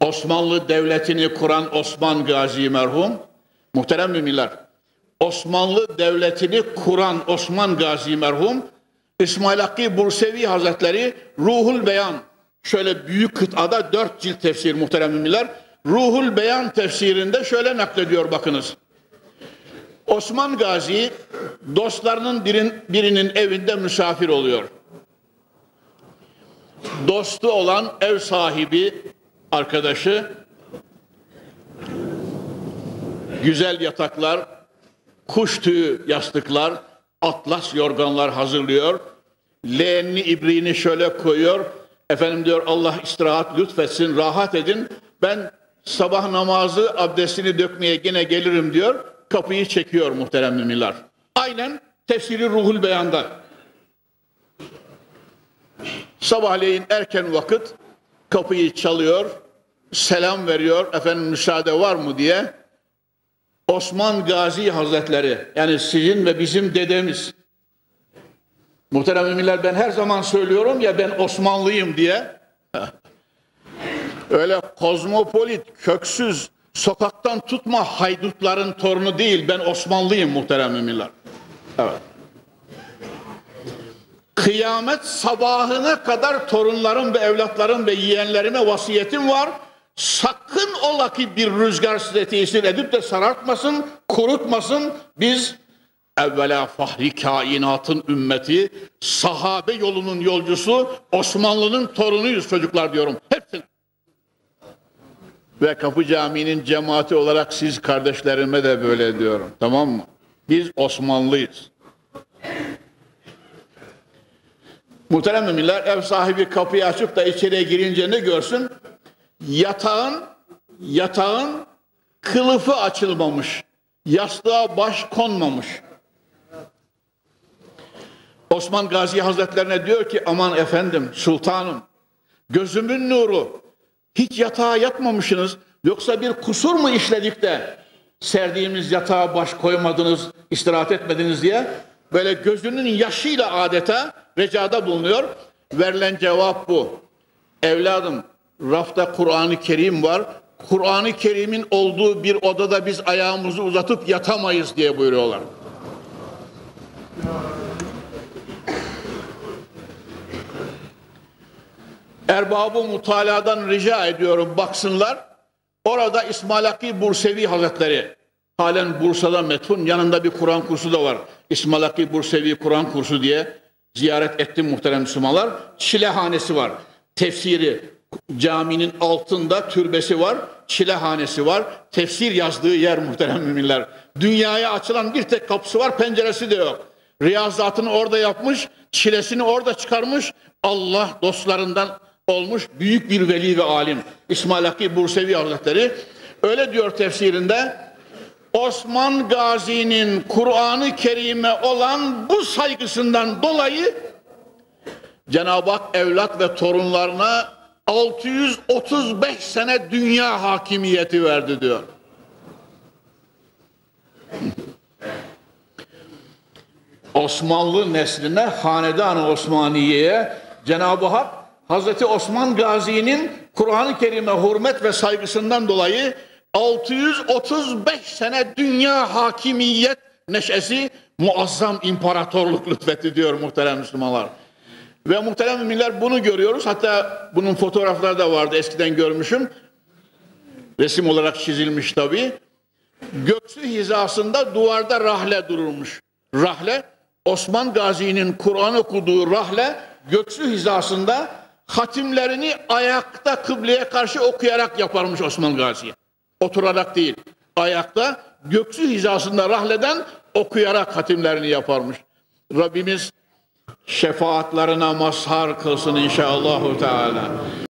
Osmanlı Devleti'ni kuran Osman Gazi merhum, muhterem müminler, Osmanlı Devleti'ni kuran Osman Gazi merhum, İsmail Hakkı Bursevi Hazretleri Ruhul Beyan, şöyle büyük kıtada dört cilt tefsir muhterem müminler, Ruhul Beyan tefsirinde şöyle naklediyor bakınız. Osman Gazi dostlarının birin, birinin evinde misafir oluyor. Dostu olan ev sahibi arkadaşı güzel yataklar, kuş tüyü yastıklar, atlas yorganlar hazırlıyor. Leğenli ibriğini şöyle koyuyor. Efendim diyor Allah istirahat lütfetsin, rahat edin. Ben sabah namazı abdestini dökmeye yine gelirim diyor. Kapıyı çekiyor muhterem müminler. Aynen tefsiri ruhul beyanda. Sabahleyin erken vakit kapıyı çalıyor, selam veriyor, efendim müsaade var mı diye. Osman Gazi Hazretleri, yani sizin ve bizim dedemiz. Muhterem müminler ben her zaman söylüyorum ya ben Osmanlıyım diye. Öyle kozmopolit, köksüz, sokaktan tutma haydutların torunu değil. Ben Osmanlıyım muhterem müminler. Evet. Kıyamet sabahına kadar torunlarım ve evlatlarım ve yeğenlerime vasiyetim var. Sakın ola ki bir rüzgar size tesir edip de sarartmasın, kurutmasın. Biz evvela fahri kainatın ümmeti, sahabe yolunun yolcusu, Osmanlı'nın torunuyuz çocuklar diyorum. Hepsini. Ve Kapı Camii'nin cemaati olarak siz kardeşlerime de böyle diyorum. Tamam mı? Biz Osmanlıyız. Muhterem müminler ev sahibi kapıyı açıp da içeriye girince ne görsün? Yatağın yatağın kılıfı açılmamış. Yastığa baş konmamış. Osman Gazi Hazretlerine diyor ki aman efendim sultanım gözümün nuru hiç yatağa yatmamışsınız yoksa bir kusur mu işledik de serdiğimiz yatağa baş koymadınız istirahat etmediniz diye böyle gözünün yaşıyla adeta recada bulunuyor. Verilen cevap bu. Evladım rafta Kur'an-ı Kerim var. Kur'an-ı Kerim'in olduğu bir odada biz ayağımızı uzatıp yatamayız diye buyuruyorlar. Erbabı mutaladan rica ediyorum baksınlar. Orada İsmail Hakkı Bursevi Hazretleri halen Bursa'da metun yanında bir Kur'an kursu da var. İsmail Hakkı Bursevi Kur'an kursu diye ziyaret ettim muhterem Müslümanlar. Çilehanesi var. Tefsiri caminin altında türbesi var. Çilehanesi var. Tefsir yazdığı yer muhterem müminler. Dünyaya açılan bir tek kapısı var penceresi de yok. Riyazatını orada yapmış. Çilesini orada çıkarmış. Allah dostlarından olmuş büyük bir veli ve alim. İsmail Hakkı Bursevi Hazretleri öyle diyor tefsirinde Osman Gazi'nin Kur'an-ı Kerim'e olan bu saygısından dolayı Cenab-ı Hak evlat ve torunlarına 635 sene dünya hakimiyeti verdi diyor. Osmanlı nesline, hanedan-ı Osmaniye'ye Cenab-ı Hak Hazreti Osman Gazi'nin Kur'an-ı Kerim'e hürmet ve saygısından dolayı 635 sene dünya hakimiyet neşesi muazzam imparatorluk lütfetti diyor muhterem Müslümanlar. Ve muhterem müminler bunu görüyoruz. Hatta bunun fotoğrafları da vardı eskiden görmüşüm. Resim olarak çizilmiş tabii. Göksü hizasında duvarda rahle durulmuş. Rahle Osman Gazi'nin Kur'an okuduğu rahle göksü hizasında hatimlerini ayakta kıbleye karşı okuyarak yaparmış Osman Gazi'ye. Oturarak değil, ayakta göksü hizasında rahleden okuyarak hatimlerini yaparmış. Rabbimiz şefaatlerine mazhar kılsın inşallahü teala.